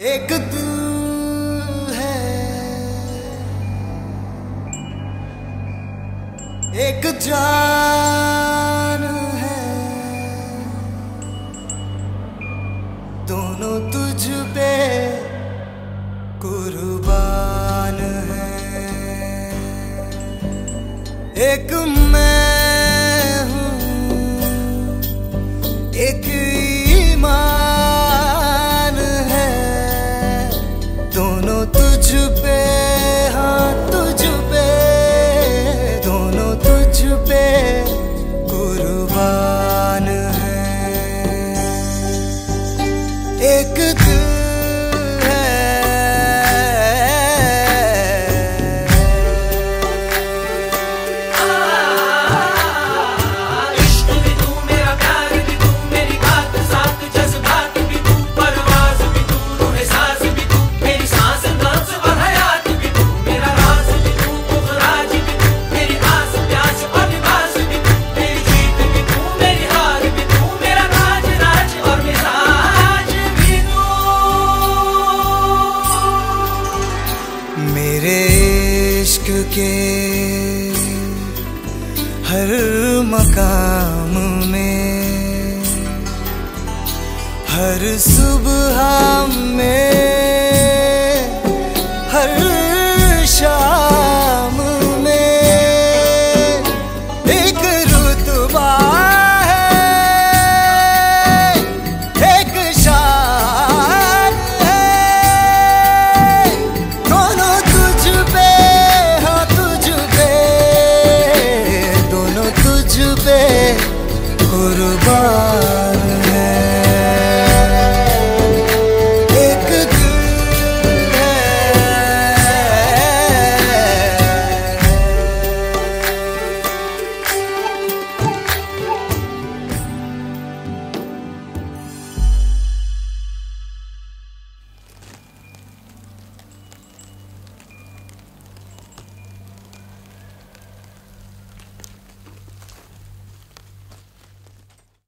एक तू है। एक जान है। दोनों तुझ पे कुर्बान है। एक मैं to bed. तेरे इश्क के हर मकाम में हर सुबह में कुर्बान है।